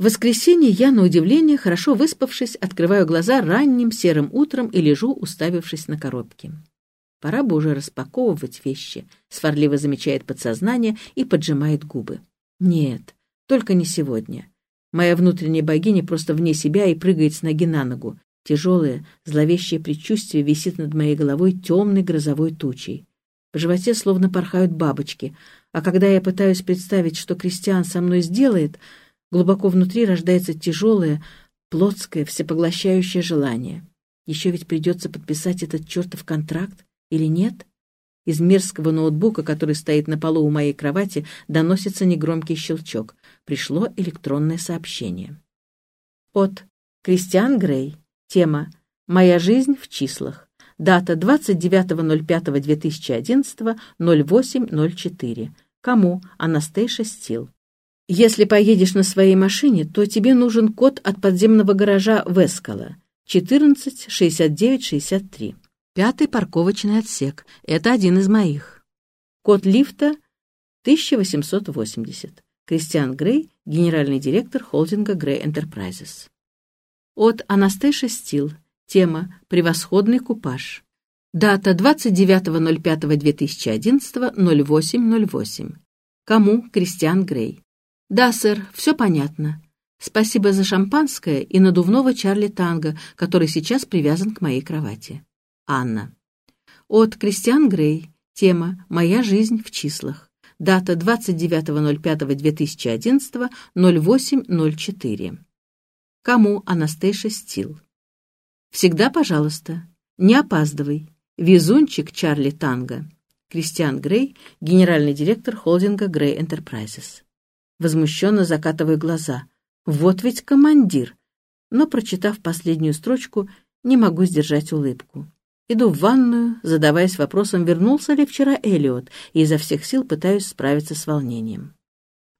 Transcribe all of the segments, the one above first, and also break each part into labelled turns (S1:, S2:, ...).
S1: В воскресенье я, на удивление, хорошо выспавшись, открываю глаза ранним серым утром и лежу, уставившись на коробки. Пора бы уже распаковывать вещи, сварливо замечает подсознание и поджимает губы. Нет, только не сегодня. Моя внутренняя богиня просто вне себя и прыгает с ноги на ногу. Тяжелое, зловещее предчувствие висит над моей головой темной грозовой тучей. В животе словно порхают бабочки, а когда я пытаюсь представить, что Кристиан со мной сделает, глубоко внутри рождается тяжелое, плотское, всепоглощающее желание. Еще ведь придется подписать этот чертов контракт, или нет? Из мерзкого ноутбука, который стоит на полу у моей кровати, доносится негромкий щелчок. Пришло электронное сообщение. От Кристиан Грей. Тема «Моя жизнь в числах». Дата 29.05.2011, 08.04. Кому? Анастейша Стил. Если поедешь на своей машине, то тебе нужен код от подземного гаража Вескала. 146963. Пятый парковочный отсек. Это один из моих. Код лифта 1880. Кристиан Грей, генеральный директор холдинга Грей Enterprises. От Анастейша Стил. Тема «Превосходный купаж». Дата 29.05.2011, 08.08. Кому? Кристиан Грей. Да, сэр, все понятно. Спасибо за шампанское и надувного Чарли Танго, который сейчас привязан к моей кровати. Анна. От Кристиан Грей. Тема «Моя жизнь в числах». Дата 29.05.2011, 08.04. Кому Анастейша Стил. Всегда, пожалуйста, не опаздывай. Везунчик Чарли Танго. Кристиан Грей, генеральный директор холдинга Грей Enterprises. Возмущенно закатываю глаза. Вот ведь командир. Но, прочитав последнюю строчку, не могу сдержать улыбку. Иду в ванную, задаваясь вопросом, вернулся ли вчера Элиот, и изо всех сил пытаюсь справиться с волнением.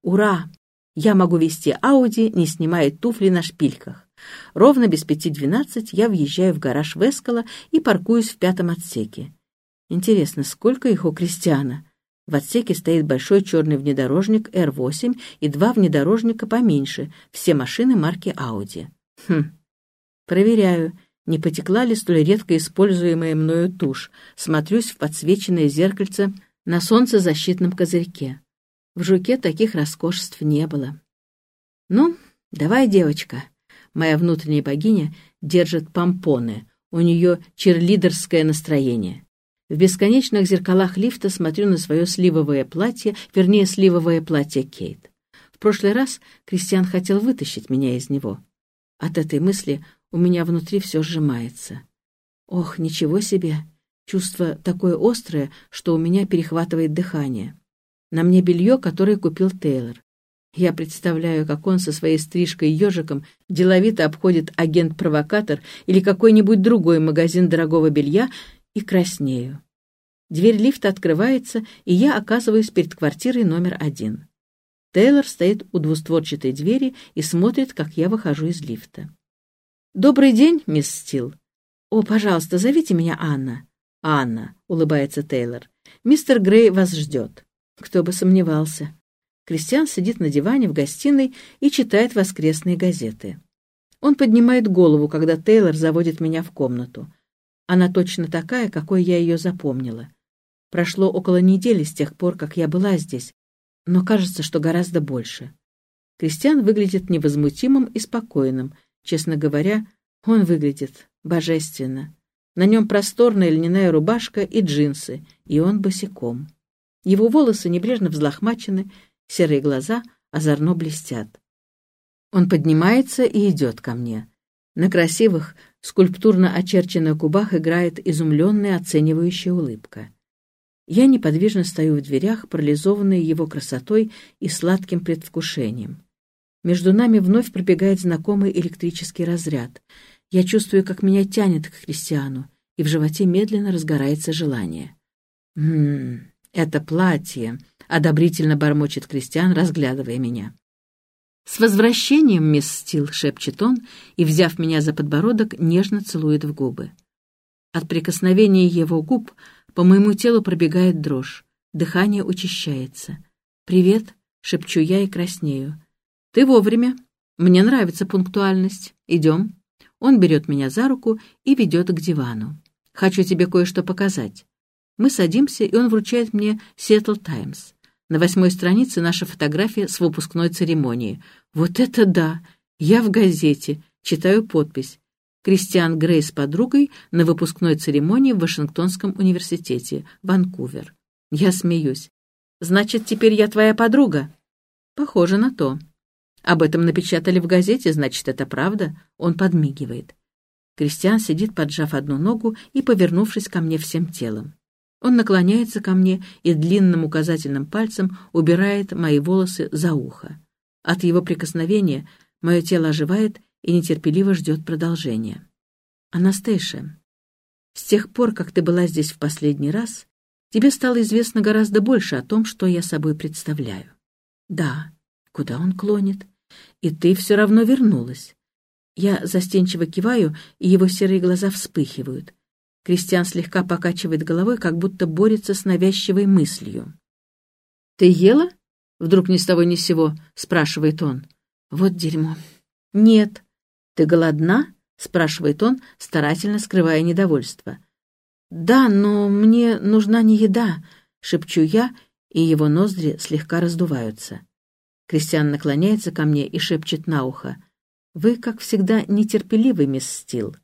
S1: Ура! Я могу вести Ауди, не снимая туфли на шпильках. Ровно без пяти двенадцать я въезжаю в гараж Вескала и паркуюсь в пятом отсеке. Интересно, сколько их у Кристиана? В отсеке стоит большой черный внедорожник R8 и два внедорожника поменьше, все машины марки Audi. Хм. Проверяю, не потекла ли столь редко используемая мною тушь, смотрюсь в подсвеченное зеркальце на солнцезащитном козырьке. В жуке таких роскошеств не было. «Ну, давай, девочка». Моя внутренняя богиня держит помпоны. У нее черлидерское настроение. В бесконечных зеркалах лифта смотрю на свое сливовое платье, вернее, сливовое платье Кейт. В прошлый раз Кристиан хотел вытащить меня из него. От этой мысли у меня внутри все сжимается. Ох, ничего себе! Чувство такое острое, что у меня перехватывает дыхание. На мне белье, которое купил Тейлор. Я представляю, как он со своей стрижкой и ежиком деловито обходит агент-провокатор или какой-нибудь другой магазин дорогого белья и краснею. Дверь лифта открывается, и я оказываюсь перед квартирой номер один. Тейлор стоит у двустворчатой двери и смотрит, как я выхожу из лифта. «Добрый день, мисс Стил». «О, пожалуйста, зовите меня Анна». «Анна», — улыбается Тейлор. «Мистер Грей вас ждет». Кто бы сомневался. Кристиан сидит на диване в гостиной и читает воскресные газеты. Он поднимает голову, когда Тейлор заводит меня в комнату. Она точно такая, какой я ее запомнила. Прошло около недели с тех пор, как я была здесь, но кажется, что гораздо больше. Кристиан выглядит невозмутимым и спокойным — Честно говоря, он выглядит божественно. На нем просторная льняная рубашка и джинсы, и он босиком. Его волосы небрежно взлохмачены, серые глаза озорно блестят. Он поднимается и идет ко мне. На красивых, скульптурно очерченных губах играет изумленная оценивающая улыбка. Я неподвижно стою в дверях, парализованная его красотой и сладким предвкушением. Между нами вновь пробегает знакомый электрический разряд. Я чувствую, как меня тянет к Кристиану, и в животе медленно разгорается желание. «Ммм, это платье!» — одобрительно бормочет Кристиан, разглядывая меня. «С возвращением, мисс Стил!» — шепчет он, и, взяв меня за подбородок, нежно целует в губы. От прикосновения его губ по моему телу пробегает дрожь, дыхание учащается. «Привет!» — шепчу я и краснею. «Ты вовремя. Мне нравится пунктуальность. Идем. Он берет меня за руку и ведет к дивану. Хочу тебе кое-что показать. Мы садимся, и он вручает мне Seattle Times. На восьмой странице наша фотография с выпускной церемонии. Вот это да! Я в газете. Читаю подпись. Кристиан Грей с подругой на выпускной церемонии в Вашингтонском университете, Ванкувер. Я смеюсь. «Значит, теперь я твоя подруга?» «Похоже на то». «Об этом напечатали в газете, значит, это правда?» Он подмигивает. Кристиан сидит, поджав одну ногу и повернувшись ко мне всем телом. Он наклоняется ко мне и длинным указательным пальцем убирает мои волосы за ухо. От его прикосновения мое тело оживает и нетерпеливо ждет продолжения. «Анастейша, с тех пор, как ты была здесь в последний раз, тебе стало известно гораздо больше о том, что я собой представляю. Да, куда он клонит? И ты все равно вернулась. Я застенчиво киваю, и его серые глаза вспыхивают. Кристиан слегка покачивает головой, как будто борется с навязчивой мыслью. «Ты ела?» — вдруг ни с того ни с сего спрашивает он. «Вот дерьмо». «Нет». «Ты голодна?» — спрашивает он, старательно скрывая недовольство. «Да, но мне нужна не еда», — шепчу я, и его ноздри слегка раздуваются. Кристиан наклоняется ко мне и шепчет на ухо. «Вы, как всегда, нетерпеливы, мисс Стил.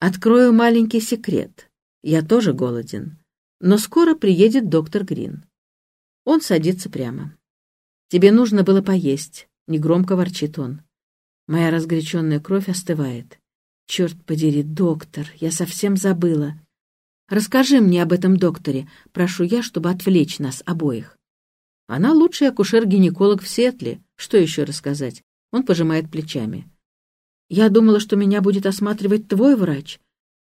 S1: Открою маленький секрет. Я тоже голоден. Но скоро приедет доктор Грин. Он садится прямо. «Тебе нужно было поесть», — негромко ворчит он. Моя разгоряченная кровь остывает. «Черт подери, доктор, я совсем забыла. Расскажи мне об этом докторе, прошу я, чтобы отвлечь нас обоих». Она лучший акушер-гинеколог в Сетле. Что еще рассказать? Он пожимает плечами. Я думала, что меня будет осматривать твой врач.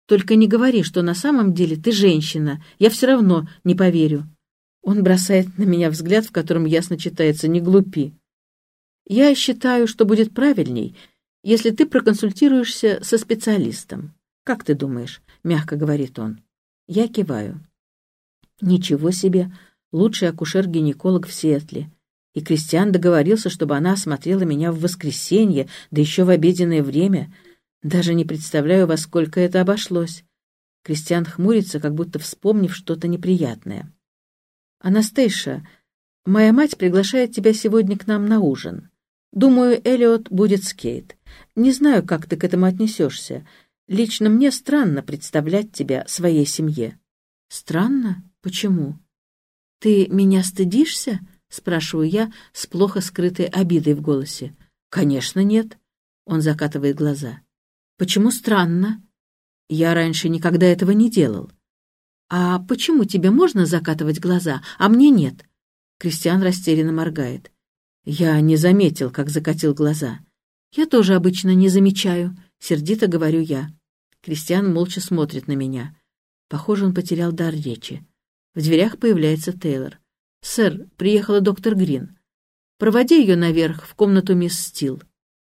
S1: Только не говори, что на самом деле ты женщина. Я все равно не поверю. Он бросает на меня взгляд, в котором ясно читается «не глупи». Я считаю, что будет правильней, если ты проконсультируешься со специалистом. Как ты думаешь? Мягко говорит он. Я киваю. Ничего себе, лучший акушер-гинеколог в Сиэтле и Кристиан договорился, чтобы она осмотрела меня в воскресенье, да еще в обеденное время. Даже не представляю, во сколько это обошлось. Кристиан хмурится, как будто вспомнив что-то неприятное. «Анастейша, моя мать приглашает тебя сегодня к нам на ужин. Думаю, Элиот будет с Кейт. Не знаю, как ты к этому отнесешься. Лично мне странно представлять тебя своей семье». «Странно? Почему? Ты меня стыдишься?» — спрашиваю я с плохо скрытой обидой в голосе. «Конечно, нет». Он закатывает глаза. «Почему странно? Я раньше никогда этого не делал». «А почему тебе можно закатывать глаза, а мне нет?» Кристиан растерянно моргает. Я не заметил, как закатил глаза. «Я тоже обычно не замечаю», — сердито говорю я. Кристиан молча смотрит на меня. Похоже, он потерял дар речи. В дверях появляется Тейлор. «Сэр, приехала доктор Грин. Проводи ее наверх, в комнату мисс Стил».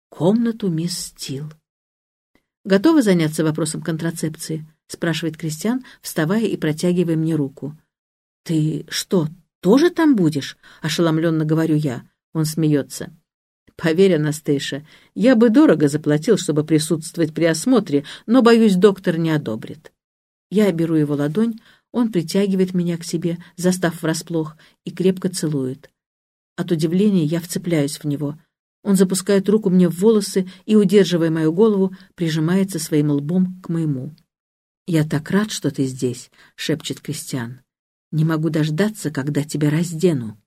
S1: «Комнату мисс Стил». «Готовы заняться вопросом контрацепции?» — спрашивает Кристиан, вставая и протягивая мне руку. «Ты что, тоже там будешь?» — ошеломленно говорю я. Он смеется. «Поверь, Анастейша, я бы дорого заплатил, чтобы присутствовать при осмотре, но, боюсь, доктор не одобрит». Я беру его ладонь, он притягивает меня к себе, застав врасплох, и крепко целует. От удивления я вцепляюсь в него. Он запускает руку мне в волосы и, удерживая мою голову, прижимается своим лбом к моему. «Я так рад, что ты здесь», — шепчет Кристиан. «Не могу дождаться, когда тебя раздену».